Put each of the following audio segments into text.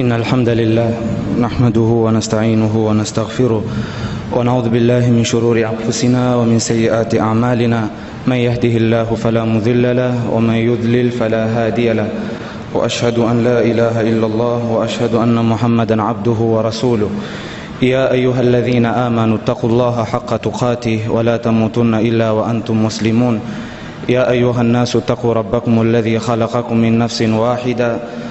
إن الحمد لله نحمده ونستعينه ونستغفره ونعوذ بالله من شرور أنفسنا ومن سيئات أعمالنا. من يهده الله فلا مضل له ومن يضلل فلا هادي له. وأشهد أن لا إله إلا الله وأشهد أن محمدا عبده ورسوله. يا أيها الذين آمنوا اتقوا الله حق تقاته ولا تموتن إلا وأنتم مسلمون. يا أيها الناس اتقوا ربكم الذي خلقكم من نفس واحدة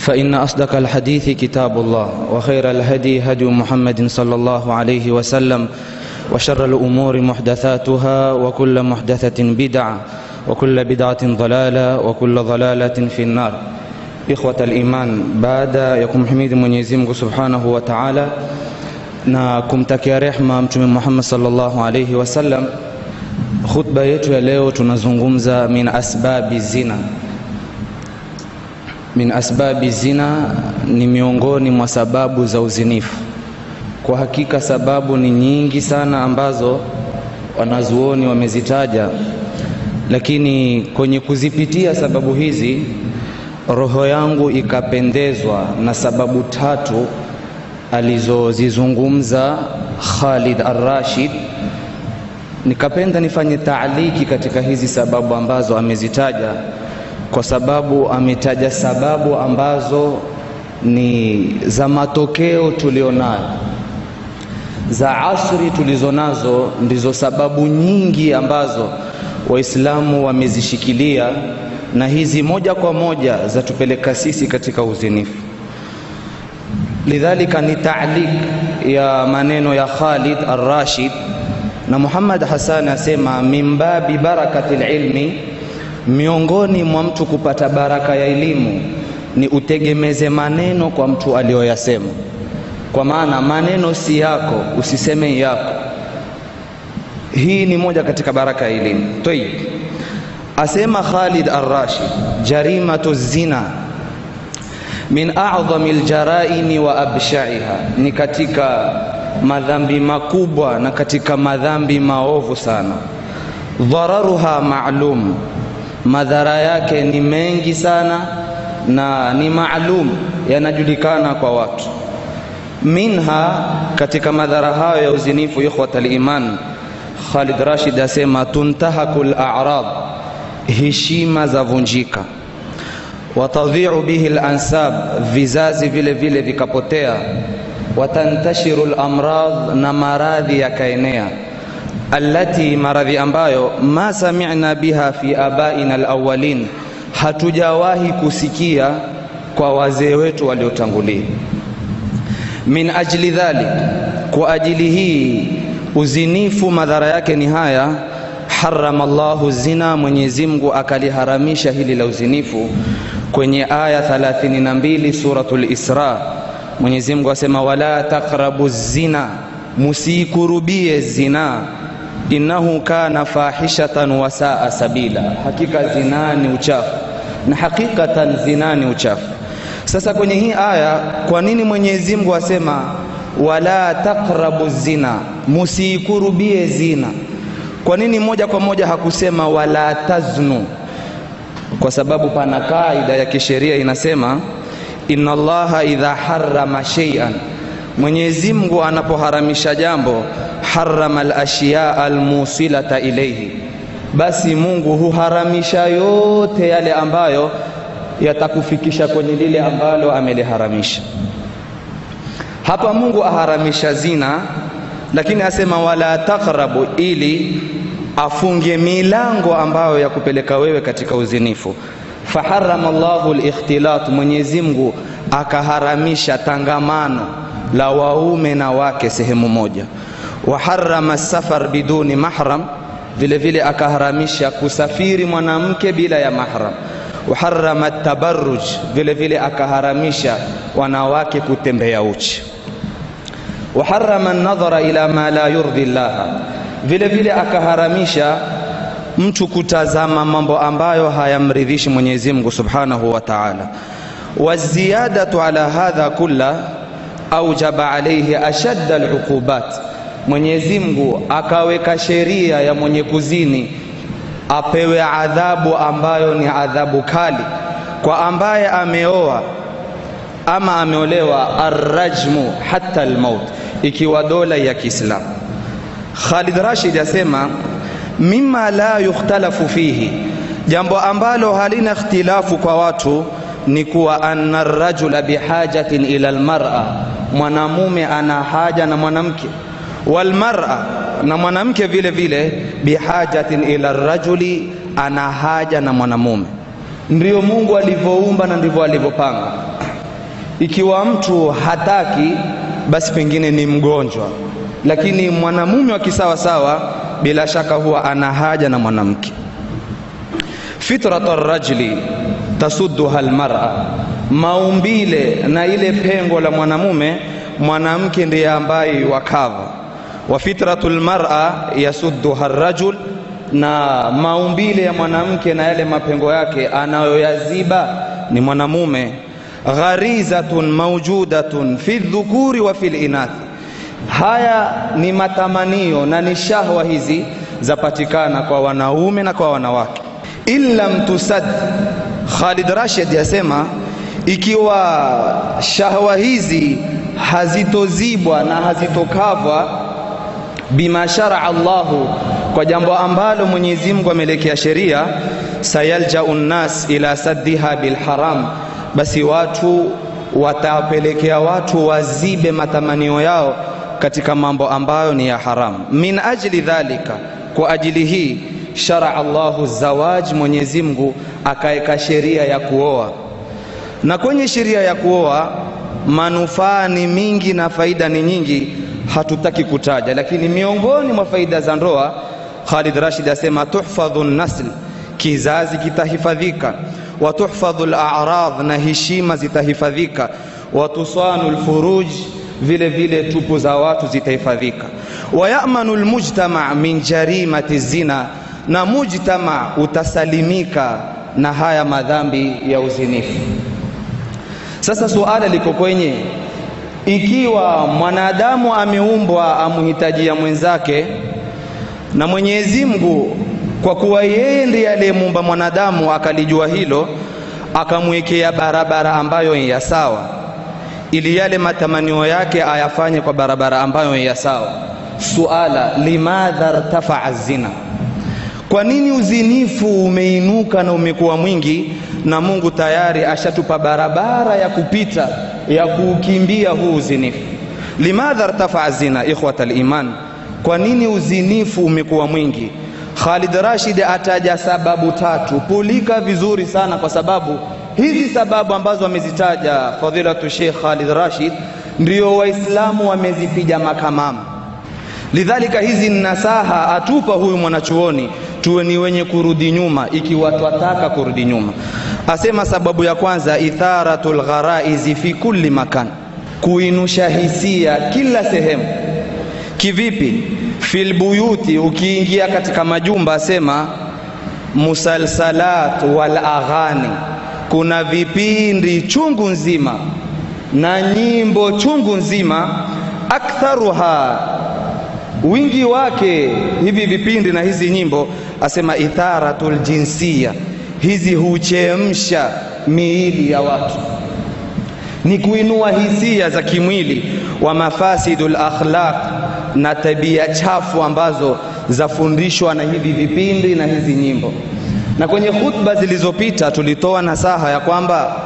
فإن أصدق الحديث كتاب الله وخير الهدي هدي محمد صلى الله عليه وسلم وشر الأمور محدثاتها وكل محدثة بدعة وكل بدعة ضلالة وكل ضلالة في النار إخوة الإيمان بعد يكم حميد من يزيمك سبحانه وتعالى na kumtakia rehma mtume Muhammad sallallahu alaihi wasallam. Khutba yetu ya leo tunazungumza min asbabi zina. Min asbabi zina ni miongoni mwa sababu za uzinifu. Kwa hakika sababu ni nyingi sana ambazo wanazuoni wamezitaja, lakini kwenye kuzipitia sababu hizi roho yangu ikapendezwa na sababu tatu alizozizungumza Khalid Ar-Rashid, nikapenda nifanye taaliki katika hizi sababu ambazo amezitaja, kwa sababu ametaja sababu ambazo ni za matokeo tulionayo. Za asri tulizonazo, ndizo sababu nyingi ambazo Waislamu wamezishikilia, na hizi moja kwa moja zatupeleka sisi katika uzinifu. Lidhalika ni taalik ya maneno ya Khalid Ar-Rashid na Muhammad Hassan asema min babi barakati ilmi, miongoni mwa mtu kupata baraka ya elimu ni utegemeze maneno kwa mtu aliyoyasema. Kwa maana maneno si yako, usiseme yako. Hii ni moja katika baraka ya elimu. Tayib, asema Khalid Ar-Rashid, jarimatu zina min a'dhami aljaraimi wa abshaiha, ni katika madhambi makubwa na katika madhambi maovu sana. Dhararuha ma'lum, madhara yake ni mengi sana na ni maalum, yanajulikana kwa watu. Minha, katika madhara hayo ya uzinifu, ikhwat aliman, Khalid Rashid asema tuntahaku a'rad, heshima za vunjika watadhiu bihi lansab, vizazi vile vile vikapotea. Watantashiru lamradh, na maradhi yakaenea. Allati, maradhi ambayo ma sami'na biha fi abaina alawwalin, hatujawahi kusikia kwa wazee wetu waliotangulia. Min ajli dhalik, kwa ajili hii uzinifu madhara yake ni haya harama Allahu zina, Mwenyezi Mungu akaliharamisha hili la uzinifu kwenye aya 32 suratul Isra. Mwenyezi Mungu asema wala taqrabu zina, musikurubie zina, innahu kana fahishatan wasaa sabila, hakika zina ni uchafu na hakikatan zina ni uchafu. Sasa kwenye hii aya, kwa nini Mwenyezi Mungu asema wala taqrabu zina, musiikurubie zina? Kwa nini moja kwa moja hakusema wala taznu? Kwa sababu pana kaida ya kisheria inasema, inna Allaha idha harrama shay'an, Mwenyezi Mungu anapoharamisha jambo, harrama al-ashyaa al-musilata basi Mungu huharamisha yote yale ambayo yatakufikisha kwenye lile ambalo ameliharamisha. Hapa Mungu aharamisha zina lakini asema wala taqrabu, ili afunge milango ambayo ya kupeleka wewe katika uzinifu. Faharama Allahu al-ikhtilat, Mwenyezi Mungu akaharamisha tangamano la waume na wake sehemu moja. Waharama safar biduni mahram, vile vile akaharamisha kusafiri mwanamke bila ya mahram. Waharama tabarruj, vile vile akaharamisha wanawake kutembea uchi waharama nadhara ila ma la yurdhi llaha, vile vile akaharamisha mtu kutazama mambo ambayo hayamridhishi Mwenyezi Mungu Subhanahu wa Ta'ala. Waziyadatu ala hadha kulla aujaba alayhi ashadda aluqubat, Mwenyezi Mungu akaweka sheria ya mwenye kuzini apewe adhabu ambayo ni adhabu kali. Kwa ambaye ameoa ama ameolewa, arrajmu hatta almaut, ikiwa dola ya Kiislamu. Khalid Rashid asema mima la yukhtalafu fihi, jambo ambalo halina ikhtilafu kwa watu ni kuwa anna rajula bihajatin ila almar'a, mwanamume ana haja na mwanamke, walmar'a, na mwanamke vile vile bihajatin ila rajuli, ana haja na mwanamume. Ndio Mungu alivyoumba na ndivyo alivyopanga. Ikiwa mtu hataki, basi pengine ni mgonjwa, lakini mwanamume wa kisawasawa bila shaka huwa ana haja na mwanamke. Fitrata rajuli tasudduha almar'a, maumbile na ile pengo la mwanamume, mwanamke ndiye ambaye wakava. Wa fitratul mar'a yasudduha rajul, na maumbile ya mwanamke na yale mapengo yake anayoyaziba ni mwanamume. Gharizatun maujudatun fi dhukuri wa fil inath, Haya ni matamanio na ni shahwa hizi zapatikana kwa wanaume na kwa wanawake. Illam tusad, Khalid Rashid yasema, ikiwa shahwa hizi hazitozibwa na hazitokavwa, bima sharaa Allahu, kwa jambo ambalo Mwenyezi Mungu amelekea sheria, sayaljau nnas ila saddiha bilharam, basi watu watapelekea watu wazibe matamanio yao katika mambo ambayo ni ya haramu. Min ajli dhalika, kwa ajili hii sharaa Allahu zawaj, Mwenyezi Mungu akaweka sheria ya kuoa. Na kwenye sheria ya kuoa manufaa ni mingi na faida ni nyingi, hatutaki kutaja, lakini miongoni mwa faida za ndoa, Khalid Rashid asema tuhfadhu nasl, kizazi kitahifadhika, wa tuhfadhu al-a'rad, na heshima zitahifadhika, wa tusanu al-furuj vile vile tupu za watu zitahifadhika. wa ya'manu al-mujtama min jarimati zina, na mujtama utasalimika na haya madhambi ya uzinifu. Sasa suala liko kwenye, ikiwa mwanadamu ameumbwa amhitajia mwenzake, na Mwenyezi Mungu kwa kuwa yeye ndiye aliyemuumba mwanadamu akalijua hilo, akamwekea barabara ambayo ni ya sawa ili yale matamanio yake ayafanye kwa barabara ambayo ya sawa. Suala, limadha rtafaa zina, kwa nini uzinifu umeinuka na umekuwa mwingi, na Mungu tayari ashatupa barabara ya kupita ya kuukimbia huu uzinifu. Limadha rtafaa zina, ikhwata liman, kwa nini uzinifu umekuwa mwingi? Khalid Rashid ataja sababu tatu, pulika vizuri sana, kwa sababu hizi sababu ambazo amezitaja fadhilatu Sheikh Khalid Rashid ndio Waislamu wamezipiga makamama. Lidhalika, hizi nasaha atupa huyu mwanachuoni, tuwe ni wenye kurudi nyuma ikiwa twataka kurudi nyuma. Asema sababu ya kwanza, itharatul gharaizi fi kulli makan, kuinusha hisia kila sehemu. Kivipi? Fil buyuti, ukiingia katika majumba, asema musalsalat wal aghani kuna vipindi chungu nzima na nyimbo chungu nzima, aktharuha, wingi wake hivi vipindi na hizi nyimbo, asema itharatul jinsia, hizi huchemsha miili ya watu, ni kuinua hisia za kimwili, wa mafasidul akhlaq, na tabia chafu ambazo zafundishwa na hivi vipindi na hizi nyimbo. Na kwenye khutba zilizopita tulitoa nasaha ya kwamba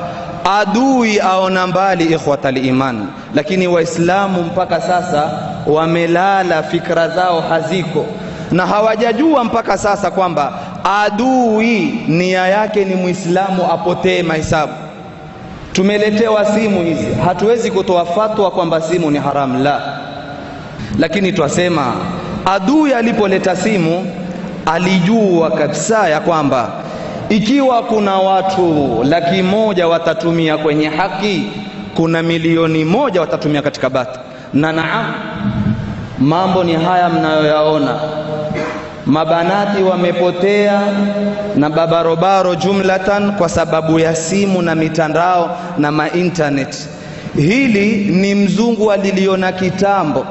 adui aona mbali, ikhwata liman. lakini Waislamu mpaka sasa wamelala, fikra zao haziko na hawajajua mpaka sasa kwamba adui nia yake ni Muislamu apotee mahesabu. Tumeletewa simu hizi, hatuwezi kutoa fatwa kwamba simu ni haramu, la, lakini twasema adui alipoleta simu alijua kabisa ya kwamba ikiwa kuna watu laki moja watatumia kwenye haki, kuna milioni moja watatumia katika bati. Na naam, mambo ni haya mnayoyaona mabanati wamepotea na babarobaro jumlatan kwa sababu ya simu na mitandao na maintaneti. hili ni mzungu aliliona kitambo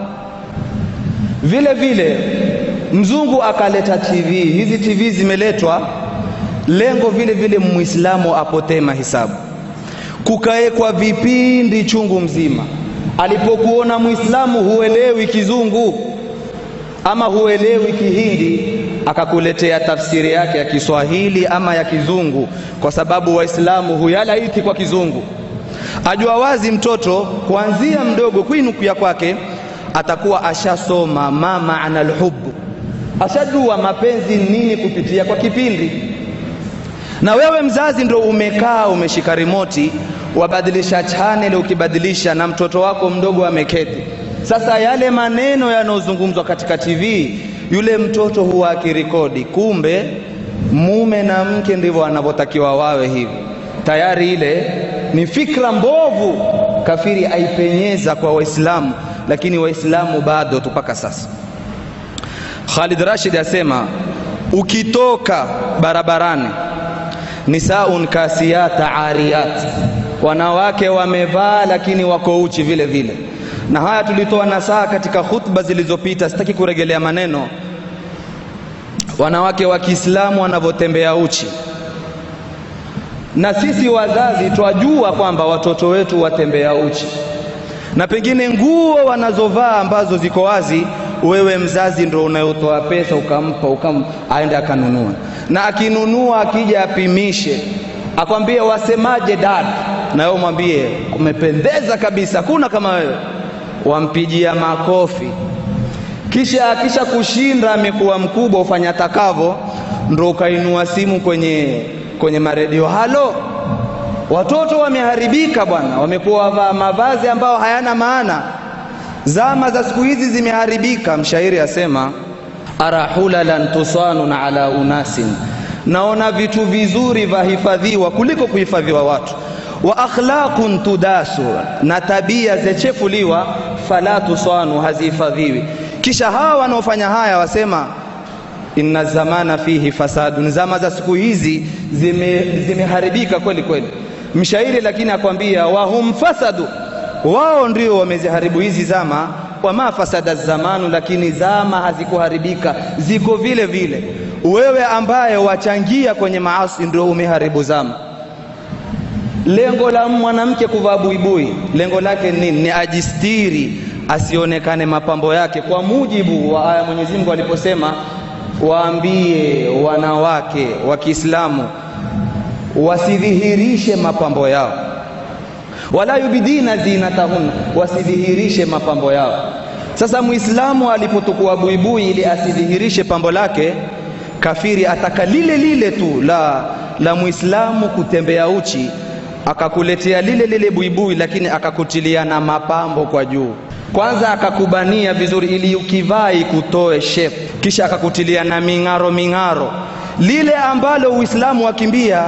vile vile mzungu akaleta tv hizi tv zimeletwa lengo vile vile muislamu apotee mahisabu. Kukawekwa vipindi chungu mzima. Alipokuona muislamu huelewi kizungu ama huelewi kihindi akakuletea tafsiri yake ya kiswahili ama ya kizungu kwa sababu waislamu huyalaiki kwa kizungu. Ajua wazi mtoto kuanzia mdogo kuinukia kwake atakuwa ashasoma mama analhubu, alhubbu ashajua mapenzi nini kupitia kwa kipindi na wewe mzazi ndo umekaa umeshika rimoti wabadilisha channel ukibadilisha na mtoto wako mdogo ameketi. Sasa yale maneno yanayozungumzwa katika tv yule mtoto huwa akirekodi. Kumbe mume na mke ndivyo wanavyotakiwa wawe hivi. Tayari ile ni fikra mbovu. Kafiri aipenyeza kwa waislamu lakini waislamu bado tu mpaka sasa. Khalid Rashid asema ukitoka barabarani nisaun kasiyata ariyat. Wanawake wamevaa lakini wako uchi vile vile. Na haya tulitoa nasaha katika hutuba zilizopita sitaki kuregelea maneno. Wanawake wa Kiislamu wanavyotembea uchi. Na sisi wazazi twajua kwamba watoto wetu watembea uchi. Na pengine nguo wanazovaa ambazo ziko wazi wewe mzazi ndio unayotoa pesa ukampa ukam, aende akanunua na akinunua akija apimishe akwambie wasemaje dad? Na wewe mwambie umependeza kabisa kuna kama wewe. Wampigia makofi. Kisha akisha kushinda amekuwa mkubwa ufanya takavo ndo ukainua simu kwenye kwenye maredio. Halo? Watoto wameharibika bwana. Wamekuwa wavaa mavazi ambayo hayana maana. Zama za siku hizi zimeharibika mshairi asema ara hulalan tusanun ala unasin. Naona vitu vizuri vahifadhiwa kuliko kuhifadhiwa watu. Wa akhlaqun tudasu na tabia zechefuliwa fala tusanu hazihifadhiwi. Kisha hawa wanaofanya haya wasema inna zamana fihi fasadun. Zama za siku hizi zimeharibika zime kweli kweli. Mshairi lakini akwambia wahum fasadu. Wao ndio wameziharibu hizi zama wama fasada zamanu lakini zama hazikuharibika ziko vile vile. Wewe ambaye wachangia kwenye maasi ndio umeharibu zama. Lengo la mwanamke kuvaa buibui lengo lake nini ni ajistiri asionekane mapambo yake. Kwa mujibu wa aya Mwenyezi Mungu aliposema waambie wanawake wa Kiislamu wasidhihirishe mapambo yao wala yubidina zinatahunna wasidhihirishe mapambo yao. Sasa muislamu alipotukua buibui ili asidhihirishe pambo lake kafiri ataka lile lile tu la la muislamu kutembea uchi akakuletea lile lile buibui lakini akakutilia na mapambo kwa juu. Kwanza akakubania vizuri ili ukivaa ikutoe shape. Kisha akakutilia na ming'aro ming'aro. Lile ambalo uislamu wakimbia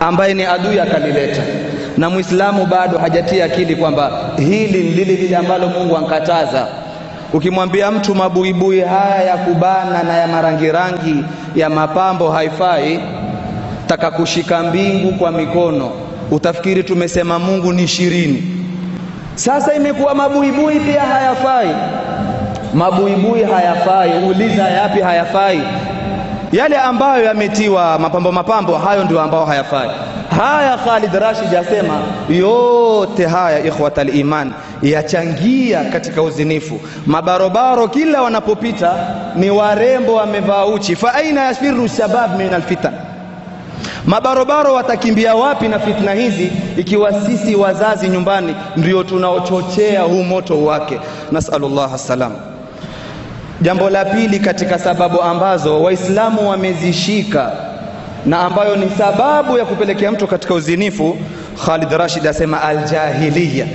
ambaye ni adui akalileta na muislamu bado hajatia akili kwamba hili lile lile ambalo mungu ankataza. Ukimwambia mtu mabuibui haya ya kubana na ya marangirangi ya mapambo haifai taka kushika mbingu kwa mikono utafikiri tumesema mungu ni ishirini. Sasa imekuwa mabuibui pia hayafai. Mabuibui hayafai uliza yapi hayafai? Yale ambayo yametiwa mapambo mapambo hayo ndio ambayo hayafai haya Khalid Rashid asema yote haya ikhwatal iman yachangia katika uzinifu. Mabarobaro kila wanapopita ni warembo wamevaa uchi. Fa aina yasfiru shabab min alfitan? Mabarobaro watakimbia wapi na fitna hizi ikiwa sisi wazazi nyumbani ndio tunaochochea huu moto wake? Nasalullah salam. Jambo la pili katika sababu ambazo waislamu wamezishika na ambayo ni sababu ya kupelekea mtu katika uzinifu Khalid Rashid asema aljahiliya.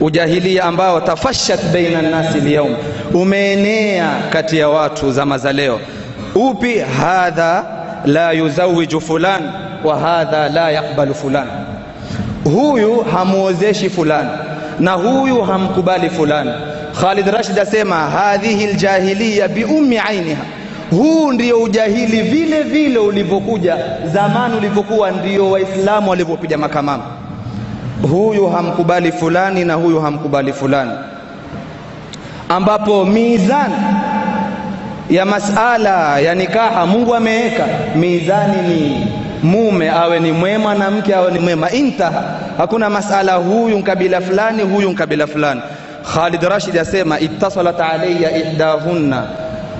Ujahilia ambao tafashat baina nnasi lyaum umeenea kati ya watu zama za leo. Upi? Hadha la yuzawiju fulan wa hadha la yakbalu fulan. Huyu hamuozeshi fulani na huyu hamkubali fulani Khalid Rashid asema hadhihi ljahiliya biummi ainiha, huu ndio ujahili vile vile ulivyokuja zamani ulivyokuwa, ndio Waislamu walivyopiga makamama, huyu hamkubali fulani na huyu hamkubali fulani, ambapo mizani ya masala ya nikaha Mungu ameweka mizani ni mume awe ni mwema na mke awe ni mwema, intaha. Hakuna masala huyu nkabila fulani huyu nkabila fulani. Khalid Rashid asema ittasalat alayya ihdahunna,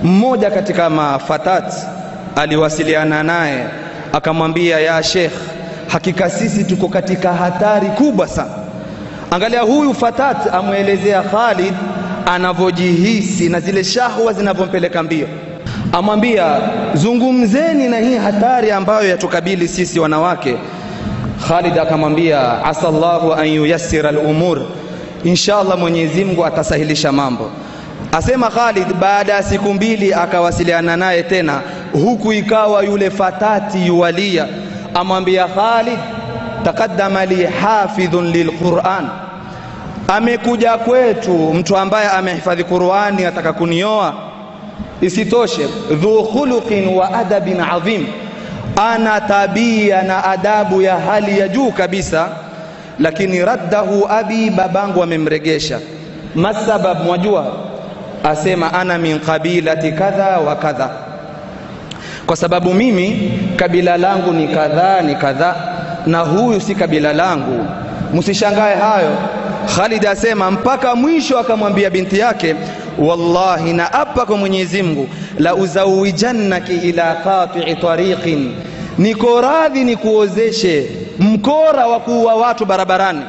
mmoja katika mafatat aliwasiliana naye akamwambia, ya Sheikh, hakika sisi tuko katika hatari kubwa sana. Angalia huyu fatat amwelezea Khalid anavyojihisi na zile shahwa zinavyompeleka mbio, amwambia zungumzeni na hii hatari ambayo yatukabili sisi wanawake. Khalid akamwambia asallahu an yuyassira al-umur, inshallah Mwenyezi Mungu atasahilisha mambo. Asema Khalid, baada ya siku mbili akawasiliana naye tena, huku ikawa yule fatati yuwalia, amwambia Khalid, taqaddama li hafidhun lilquran amekuja kwetu mtu ambaye amehifadhi Qur'ani ataka kunioa. Isitoshe, dhu khuluqin wa adabin adhim, ana tabia na adabu ya hali ya juu kabisa. Lakini raddahu abi, babangu amemregesha. Masabab, mwajua? Asema ana min qabilati kadha wa kadha, kwa sababu mimi kabila langu ni kadhaa ni kadhaa, na huyu si kabila langu. Msishangae hayo. Khalid asema mpaka mwisho akamwambia binti yake, wallahi na apa kwa Mwenyezi Mungu, la uzawijannaki ila qati'i tariqin, niko radhi nikuozeshe mkora wa kuua watu barabarani,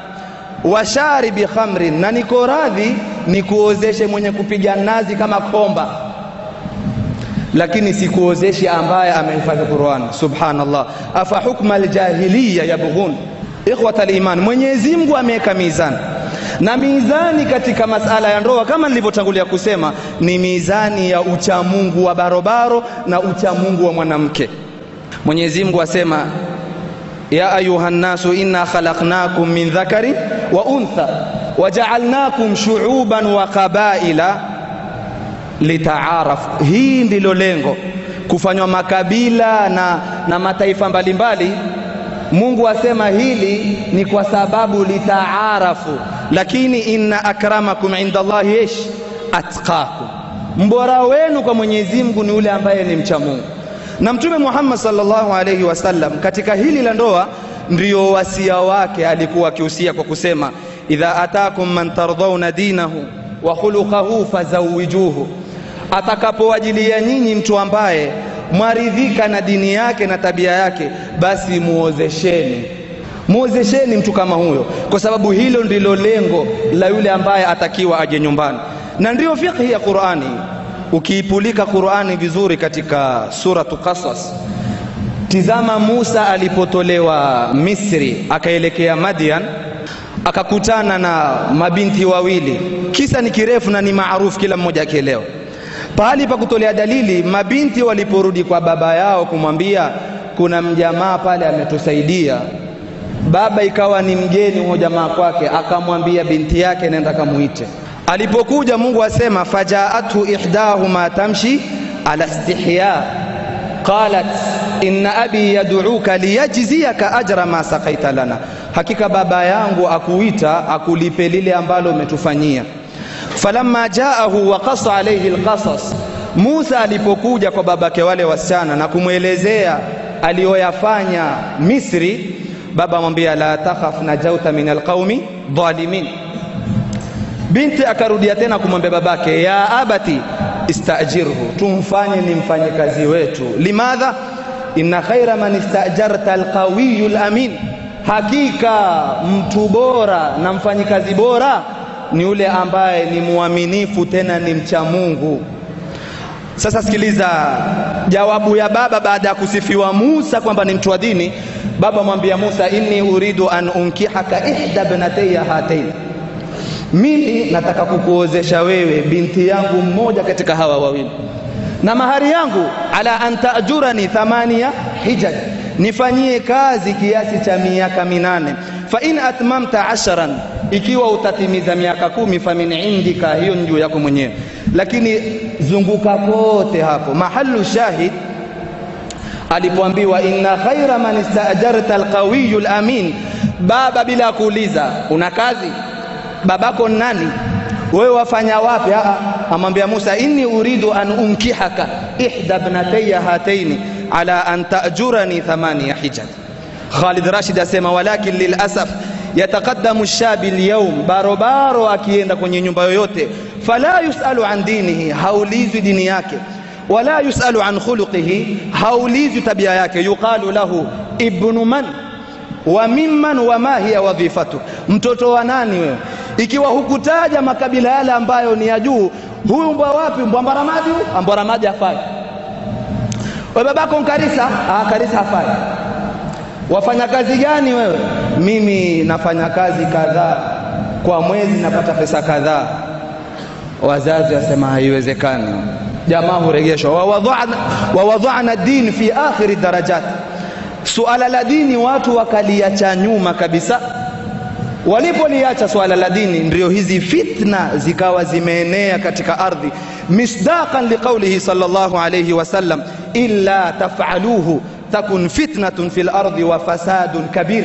wa sharibi khamrin, na niko radhi nikuozeshe mwenye kupiga nazi kama komba, lakini sikuozeshe ambaye amehifadhi Qur'an. Subhanallah, afa hukma aljahiliya yabghun. Ikhwata aliman, Mwenyezi Mungu ameweka mizani na mizani katika masala ya ndoa kama nilivyotangulia kusema ni mizani ya uchamungu wa barobaro na uchamungu wa mwanamke. Mwenyezi Mungu asema ya ayuha nnasu inna khalaqnakum min dhakari wa untha wajaalnakum shuuban wa qabaila litaarafu. Hii ndilo lengo, kufanywa makabila na, na mataifa mbalimbali mbali. Mungu asema hili ni kwa sababu litaarafu, lakini inna akramakum inda Allahi ish atqakum, mbora wenu kwa Mwenyezi Mungu ni ule ambaye ni mcha Mungu. Na Mtume Muhammad sallallahu alayhi wasallam katika hili la ndoa ndio wasia wake, alikuwa akihusia kwa kusema idha atakum man tardhauna dinahu wa khuluquhu fazawijuhu, atakapowajilia nyinyi mtu ambaye mwaridhika na dini yake na tabia yake, basi muozesheni, muozesheni mtu kama huyo, kwa sababu hilo ndilo lengo la yule ambaye atakiwa aje nyumbani, na ndiyo fiqhi ya Qur'ani. Ukiipulika Qur'ani vizuri katika suratu Qasas, tizama Musa alipotolewa Misri akaelekea Madian, akakutana na mabinti wawili. Kisa ni kirefu na ni maarufu, kila mmoja akielewa pahali pa kutolea dalili, mabinti waliporudi kwa baba yao kumwambia kuna mjamaa pale ametusaidia, baba ikawa ni mgeni huyo jamaa kwake, akamwambia binti yake nenda kamuite. Alipokuja Mungu asema fajaathu ihdahuma tamshi ala istihya. Qalat inna abi yad'uka liyajziyaka ajra ma saqaita lana, hakika baba yangu akuita akulipe lile ambalo umetufanyia. Falamma jaahu wa qasa alayhi alqasas, Musa alipokuja kwa babake wale wasichana na kumwelezea aliyoyafanya Misri, baba amwambia la takhaf najauta min alqaumi dhalimin. Binti akarudia tena kumwambia babake, ya abati istajirhu, tumfanye ni mfanyikazi wetu. Limadha inna khaira man istajarta alqawiyu alamin, hakika mtu bora na mfanyikazi bora ni yule ambaye ni mwaminifu tena ni mcha Mungu. Sasa sikiliza jawabu ya baba baada ya kusifiwa Musa kwamba ni mtu wa dini. Baba mwambia Musa, inni uridu an unkihaka ihda bnatayya hatain, mimi nataka kukuozesha wewe binti yangu mmoja katika hawa wawili, na mahari yangu ala an taajurani thamania hijaj, nifanyie kazi kiasi cha miaka minane. Fa in atmamta asharan ikiwa utatimiza miaka kumi famin indika, hiyo ni juu yako mwenyewe, lakini zunguka kote hapo. Mahalu shahid alipoambiwa inna khaira man istajarta alqawiyu alamin, baba bila kuuliza una kazi, babako nani wewe wafanya wapi? Amwambia Musa, inni uridu an unkihaka ihda bnatayya hataini ala an ta'jurani thamaniya hijaj. Khalid Rashid asema walakin lilasaf yataqaddamu shabi alyawm, barobaro akienda kwenye nyumba yoyote, fala yusalu an dinihi, haulizwi dini yake, wala yusalu an khuluqihi, haulizwi tabia yake. Yuqalu lahu ibnu man wa mimman wa ma hiya wadhifatu, mtoto wa nani wewe? Ikiwa hukutaja makabila yale ambayo ni ya juu, huyu mbwa wapi? Mbwa Mbaramaji? Mbaramaji hafai. Wewe babako Nkarisa? Ah, Karisa hafai. Wafanya kazi gani wewe? Mimi nafanya kazi kadhaa kwa mwezi, napata pesa kadhaa. Wazazi wasema haiwezekani, jamaa huregeshwa. Wawadhana dini fi akhiri darajat, suala la dini watu wakaliacha nyuma kabisa. Walipoliacha swala la dini, ndio hizi fitna zikawa zimeenea katika ardhi, misdaqan liqaulihi sallallahu alayhi wasallam, illa taf'aluhu takun fitnatun fil ardi wa fasadun kabir.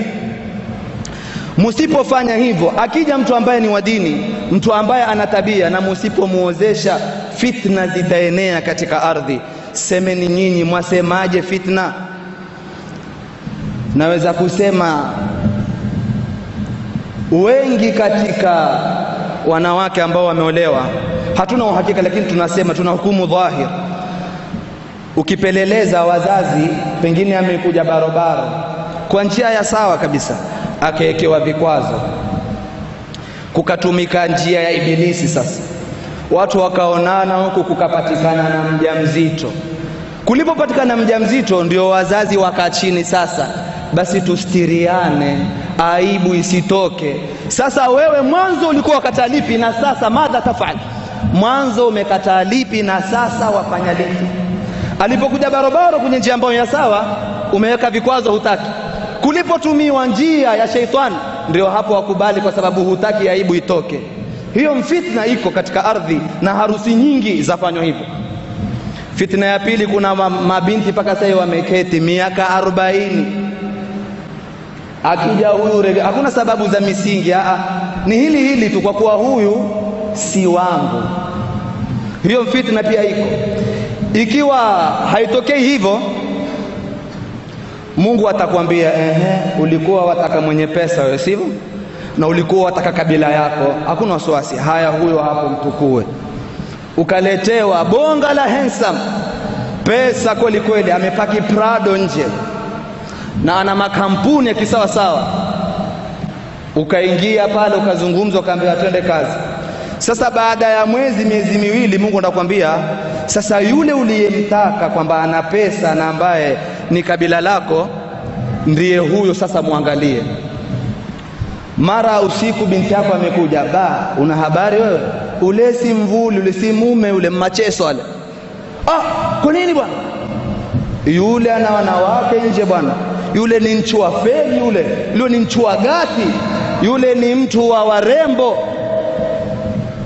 Musipofanya hivyo, akija mtu ambaye ni wa dini, mtu ambaye ana tabia, na musipomwozesha, fitna zitaenea katika ardhi. Semeni nyinyi, mwasemaje fitna? Naweza kusema wengi katika wanawake ambao wameolewa, hatuna uhakika, lakini tunasema tuna hukumu dhahir. Ukipeleleza wazazi, pengine amekuja barobaro kwa njia ya sawa kabisa, akawekewa vikwazo, kukatumika njia ya Ibilisi. Sasa watu wakaonana huku, kukapatikana na mjamzito. Kulipopatikana mjamzito, ndio wazazi wakachini sasa basi tustiriane, aibu isitoke. Sasa wewe mwanzo ulikuwa wakataa lipi na sasa madha tafal? Mwanzo umekataa lipi na sasa wafanya lipi? Alipokuja barobaro kwenye njia ambayo ya sawa, umeweka vikwazo, hutaki. Kulipotumiwa njia ya sheitani, ndio hapo wakubali, kwa sababu hutaki aibu itoke. Hiyo mfitna iko katika ardhi na harusi nyingi zafanywa hivyo. Fitna ya pili, kuna mabinti mpaka sasa wameketi miaka arobaini akija huyu rege, hakuna sababu za misingi aa, ni hili hili tu, kwa kuwa huyu si wangu. Hiyo fitna pia iko. Ikiwa haitokei hivyo, Mungu atakwambia ehe, ulikuwa wataka mwenye pesa wewe, sivyo? Na ulikuwa wataka kabila yako, hakuna wasiwasi. Haya, huyo hapo mtukue. Ukaletewa bonga la handsome, pesa kweli kweli, amepaki Prado nje na ana makampuni ya kisawa sawa, ukaingia pale ukazungumza, ukaambiwa twende kazi. Sasa baada ya mwezi miezi miwili, Mungu anakuambia sasa, yule uliyemtaka kwamba ana pesa na ambaye ni kabila lako ndiye huyo, sasa mwangalie. Mara usiku binti yako amekuja, ba, una habari wewe? Ule si mvuli, ule si mume, ule macheso ale. Ah, kwa nini bwana? Yule ana wanawake nje bwana yule ni mchua feli, yule yule ni mchua gati, yule ni mtu wa warembo.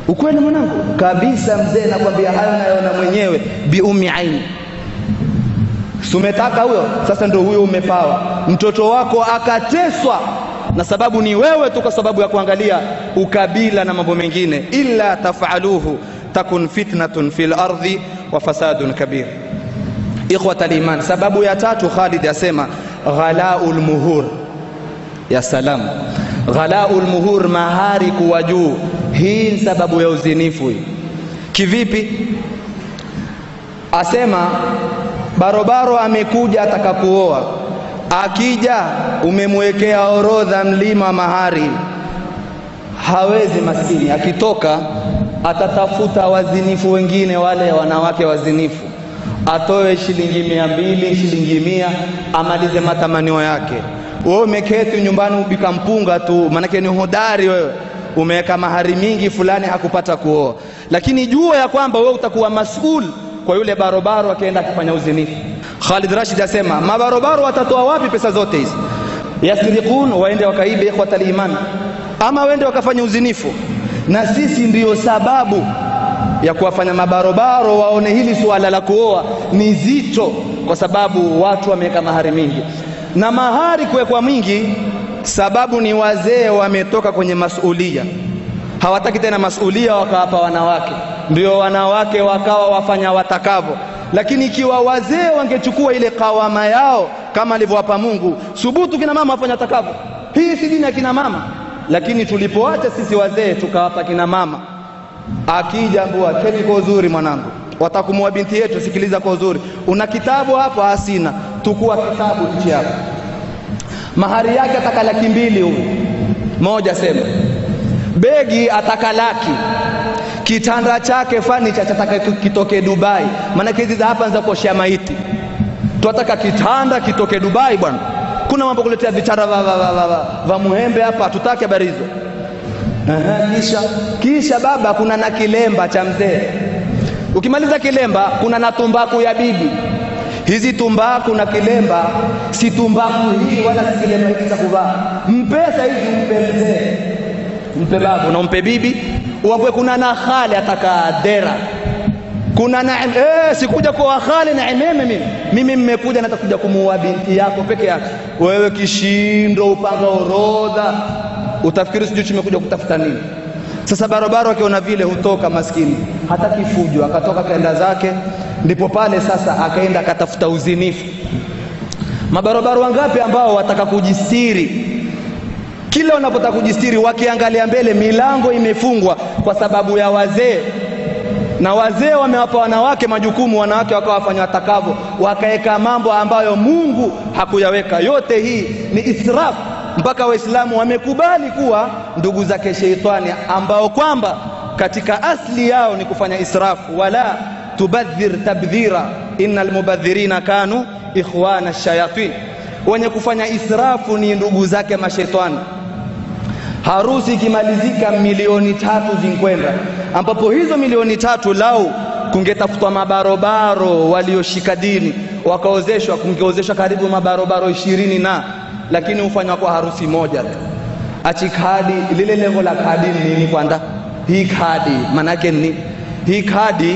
Ukweli mwanangu kabisa, mzee, nakwambia hayo nayoona mwenyewe biumi aini. Sumetaka huyo, sasa ndio huyo umepawa. Mtoto wako akateswa na sababu ni wewe tu, kwa sababu ya kuangalia ukabila na mambo mengine. illa tafaluhu takun fitnatun fil ardhi wa fasadun kabir. Ikhwata liman, sababu ya tatu Khalid asema ghalaul muhur. Ya salam, ghalaul muhur, mahari kuwa juu. Hii ni sababu ya uzinifu. Kivipi? Asema barobaro amekuja atakakuoa akija umemwekea orodha mlima mahari, hawezi maskini. Akitoka atatafuta wazinifu wengine, wale wanawake wazinifu atoe shilingi mia mbili shilingi mia amalize matamanio yake. Wewe umeketi nyumbani ubika mpunga tu, maanake ni hodari wewe, umeweka mahari mingi, fulani hakupata kuoa, lakini jua ya kwamba wewe utakuwa masul kwa yule barobaro akienda akifanya uzinifu. Khalid Rashid asema mabarobaro watatoa wapi pesa zote hizi? Yasriqun, waende wakaibe. Ikhwatal iman, ama waende wakafanya uzinifu, na sisi ndiyo sababu ya kuwafanya mabarobaro waone hili suala la kuoa ni zito, kwa sababu watu wameweka mahari mingi, na mahari kuwekwa mingi, sababu ni wazee wametoka kwenye masulia, hawataki tena masulia, wakawapa wanawake, ndio wanawake wakawa wafanya watakavyo. Lakini ikiwa wazee wangechukua ile kawama yao kama alivyowapa Mungu, subutu kina mama wafanya watakavyo. Hii si dini ya kina mama, lakini tulipoacha sisi wazee tukawapa kina mama akija mbua keti kwa uzuri, mwanangu, watakumua binti yetu, sikiliza kwa uzuri. Una kitabu hapo? Hasina, tukua kitabu hichi hapa. Mahari yake ataka laki mbili, huyu moja, sema begi ataka laki, kitanda chake fanicha chataka kitoke Dubai, maanake hizi za hapa za kuoshea maiti. Twataka kitanda kitoke Dubai bwana. Kuna mambo kuletea vichara va, va, va, va, va, va muhembe hapa, hatutaki habari hizo. Kisha kisha baba, kuna na kilemba cha mzee. Ukimaliza kilemba, kuna na tumbaku ya bibi. Hizi tumbaku na kilemba, si tumbaku hii wala si kilemba hiki cha kuvaa. Mpesa hizi mpe mzee, mpe babu na mpe bibi, uambie kuna na khali ataka dera kuna na eh, sikuja kwa khali na imeme mimi mimi mmekuja natakuja kumuua binti yako peke yake. Wewe kishindo upanga orodha utafikiri sijui tumekuja kutafuta nini. Sasa barabara akiona vile hutoka maskini, hata kifujo akatoka kaenda zake, ndipo pale sasa akaenda akatafuta uzinifu. Mabarabara wangapi ambao wataka kujistiri, kila wanapotaka kujistiri, wakiangalia mbele milango imefungwa kwa sababu ya wazee na wazee wamewapa wanawake majukumu, wanawake wakawa wafanya watakavyo, wakaweka mambo ambayo Mungu hakuyaweka. Yote hii ni israfu mpaka Waislamu wamekubali kuwa ndugu zake sheitani, ambao kwamba katika asli yao ni kufanya israfu. Wala tubadhir tabdhira innal mubadhirina kanu ikhwana shayatin, wenye kufanya israfu ni ndugu zake mashetani. Harusi ikimalizika milioni tatu zinkwenda, ambapo hizo milioni tatu lau kungetafutwa mabarobaro walioshika dini wakaozeshwa, kungeozeshwa karibu mabarobaro ishirini na lakini hufanywa kwa harusi moja tu. Achi kadi lile lengo la kadi ni nini? Kwanza hii kadi manake ni hii kadi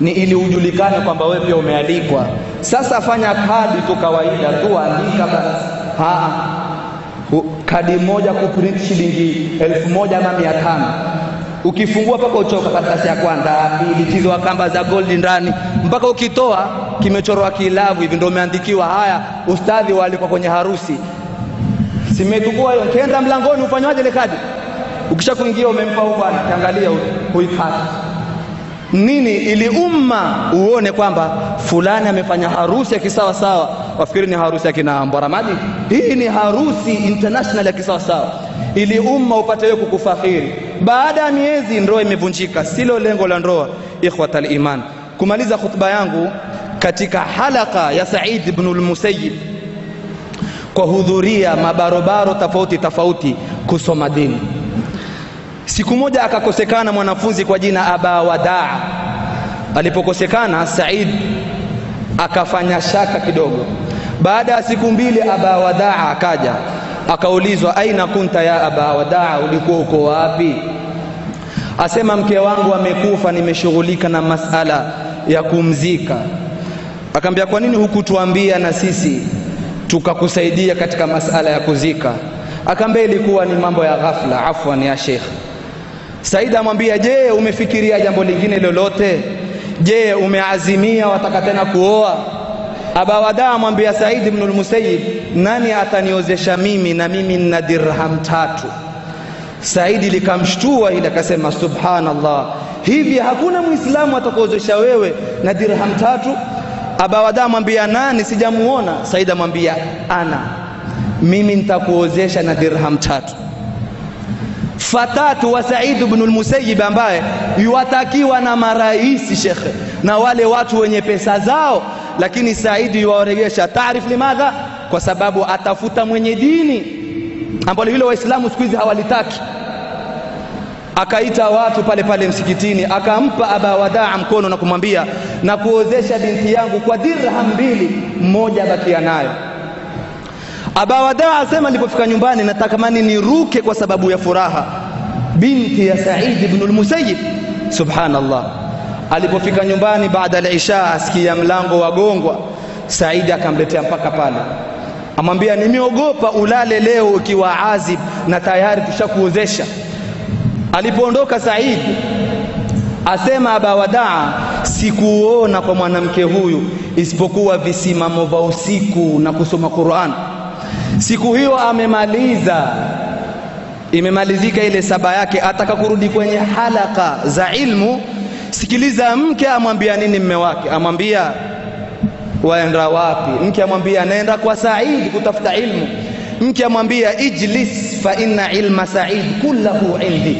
ni ili ujulikane kwamba wewe pia umealikwa. Sasa fanya kadi tu kawaida tu, andika basi. Kadi moja kuprint shilingi elfu moja ama mia tano ukifungua mpaka uchoka, karatasi ya kwanza, pili, chizwa kamba za goldi ndani, mpaka ukitoa kimechorwa kilavu hivi, ndio umeandikiwa haya, ustadhi walikuwa kwenye harusi. Simetukua hiyo, kenda mlangoni, ufanywaje ile kadi? Ukisha kuingia umempa huyu bwana, kiangalia huikata nini, ili umma uone kwamba fulani amefanya harusi ya kisawa sawa. Wafikiri ni harusi ya kina Mbwaramaji, Hii ni harusi international ya kisawa sawa, ili umma upate wewe kukufakhiri. Baada ya miezi ndoa imevunjika, silo lengo la ndoa. Ikhwatal iman, kumaliza khutba yangu katika halaka ya Said ibn al-Musayyib kwa hudhuria mabarobaro tofauti tofauti kusoma dini. Siku moja akakosekana mwanafunzi kwa jina Aba Wadaa. Alipokosekana, Said akafanya shaka kidogo. Baada ya siku mbili, Aba Wadaa akaja akaulizwa, aina kunta ya Aba Wadaa, ulikuwa uko wapi? Asema, mke wangu amekufa, nimeshughulika na masala ya kumzika. Akaambia, kwa nini hukutuambia na sisi tukakusaidia katika masala ya kuzika? Akaambia, ilikuwa ni mambo ya ghafla, afwan ya Sheikh. Said amwambia, je, umefikiria jambo lingine lolote? Je, umeazimia wataka tena kuoa? Abawada amwambia Said ibn al-Musayyib, nani ataniozesha mimi na mimi nina dirham tatu? Saidi likamshtua ile, akasema subhanallah, hivi hakuna muislamu atakuozesha wewe na dirham tatu? Abawada amwambia nani? Sijamuona. Saidi amwambia ana mimi nitakuozesha na dirham tatu. Fatatu wa Said ibn al-Musayyib ambaye yuwatakiwa na maraisi shekhe na wale watu wenye pesa zao, lakini Saidi yuwaregesha. Taarif limadha? Kwa sababu atafuta mwenye dini ambalo hilo Waislamu siku hizi hawalitaki. Akaita watu pale pale msikitini, akampa Aba Wadaa mkono na kumwambia na kuozesha binti yangu kwa dirham mbili, mmoja bakia nayo. Aba Wadaa asema nilipofika nyumbani natakamani niruke kwa sababu ya furaha. Binti ya Saidi ibn al-Musayyib, subhanallah. Alipofika nyumbani baada ya isha, asikia mlango wagongwa. Saidi akamletea mpaka pale, amwambia nimeogopa ulale leo ukiwa azib na tayari tushakuozesha. Alipoondoka Said asema Abawadaa, sikuona kwa mwanamke huyu isipokuwa visimamo vya usiku na kusoma Qur'an. Siku hiyo amemaliza, imemalizika ile saba yake, ataka kurudi kwenye halaka za ilmu. Sikiliza, mke amwambia nini mme wake? Amwambia waenda wapi? Mke amwambia naenda kwa Saidi kutafuta ilmu. Mke amwambia ijlis fa inna ilma Said kullahu indi,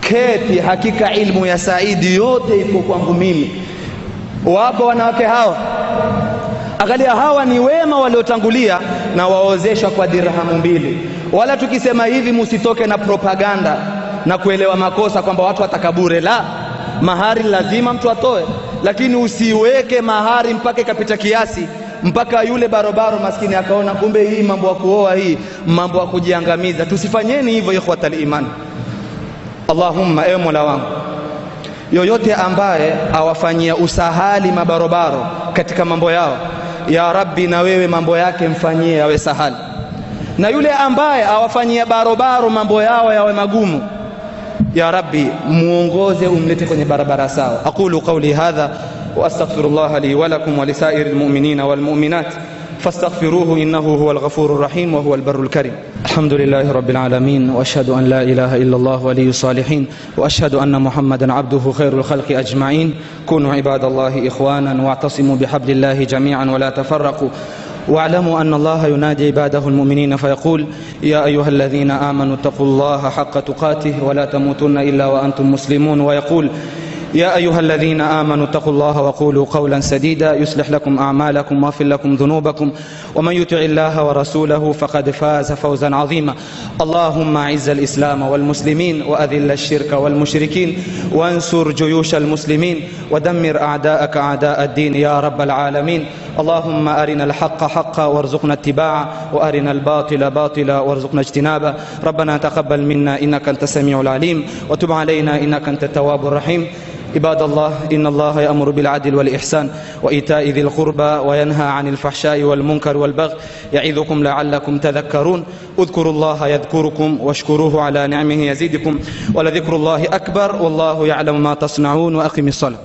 keti, hakika ilmu ya Saidi yote iko kwangu mimi. Wapo wanawake hawa Angalia, hawa ni wema waliotangulia na waozeshwa kwa dirhamu mbili. Wala tukisema hivi, musitoke na propaganda na kuelewa makosa kwamba watu watakabure. La, mahari lazima mtu atoe, lakini usiweke mahari mpaka ikapita kiasi, mpaka yule barobaro maskini akaona kumbe hii mambo ya kuoa hii mambo ya kujiangamiza. Tusifanyeni hivyo, ikhwatal iman. Allahumma, ewe Mola wangu yoyote ambaye awafanyia usahali mabarobaro katika mambo yao, ya Rabbi, na wewe mambo yake mfanyie yawe sahali, na yule ambaye awafanyia barobaro mambo yao yawe magumu, ya Rabbi, muongoze umlete kwenye barabara sawa. aqulu qawli hadha wa astaghfirullah li wa lakum wa lisairi lmuminina walmuminat fastaghfiruhu innahu huwa alghafuru rahim wa huwa albarru alkarim. Alhamdulillahi rabbil alamin wa ashhadu an la ilaha illa Allah waliyyu salihin wa ashhadu anna Muhammadan abduhu khairul khalqi ajma'in. Kunu ibadallahi ikhwanan wa'tasimu bihablillahi jami'an wa la tafarraqu واعلموا أن الله ينادي عباده المؤمنين فيقول يا أيها الذين آمنوا اتقوا الله حق تقاته ولا تموتن إلا وأنتم مسلمون. ويقول يا أيها الذين آمنوا اتقوا الله وقولوا قولا سديدا يصلح لكم أعمالكم ويغفر لكم ذنوبكم. ومن يطع الله ورسوله فقد فاز فوزا عظيما. اللهم أعز الإسلام والمسلمين وأذل الشرك والمشركين وانصر جيوش المسلمين ودمر أعداءك أعداء الدين يا رب العالمين. اللهم أرنا الحق حقا وارزقنا اتباعه وأرنا الباطل باطلا وارزقنا اجتنابه. ربنا تقبل منا إنك أنت السميع العليم. وتب علينا إنك أنت التواب الرحيم. عباد الله إن الله يأمر بالعدل والإحسان وإيتاء ذي القربى وينهى عن الفحشاء والمنكر والبغي يعظكم لعلكم تذكرون. اذكروا الله يذكركم واشكروه على نعمه يزيدكم ولذكر الله أكبر والله يعلم ما تصنعون وأقم الصلاة.